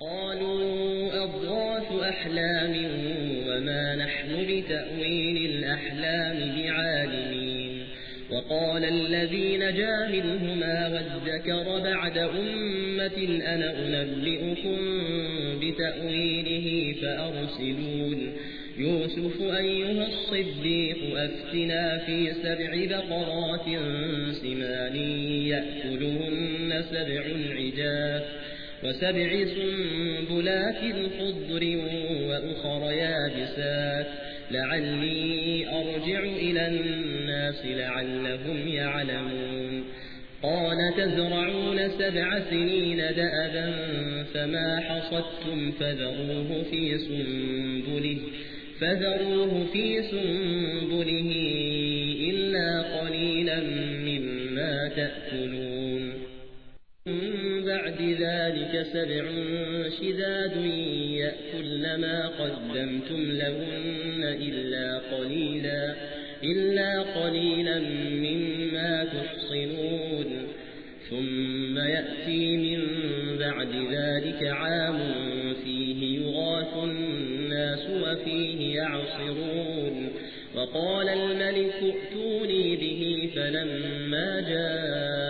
قالوا أضغاث أحلام وما نحن بتأويل الأحلام بعالمين. وقال الذي نجا منهما بعد أمة أنا أنبئكم بتأويله فأرسلون. يوسف أيها الصديق أفتنا في سبع بقرات سمان يأكلهن سبع عجاف. وسبع سنبلات خضر وأخر يابسات. لعلي أرجع إلى الناس لعلهم يعلمون. قال تزرعون سبع سنين دأبا فما حصدتم فذروه في سنبله فذروه في سنبله إلا قليلا مما تأكلون. بعد ذلك سبع شداد يأكل ما قدمتم لهن إلا قليلا إلا قليلا مما تحصنون. ثم يأتي من بعد ذلك عام فيه يغاث الناس وفيه يعصرون. وقال الملك ائتوني به فلما جاءه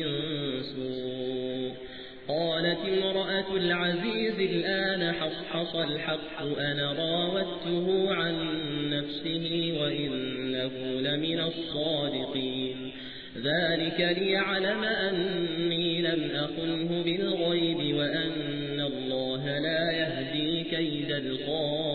العزيز الآن حصحص الحق أنا راودته عن نفسه وإنه لمن الصادقين. ذلك ليعلم أني لم أقله بالغيب وأن الله لا يهدي كيد الخائن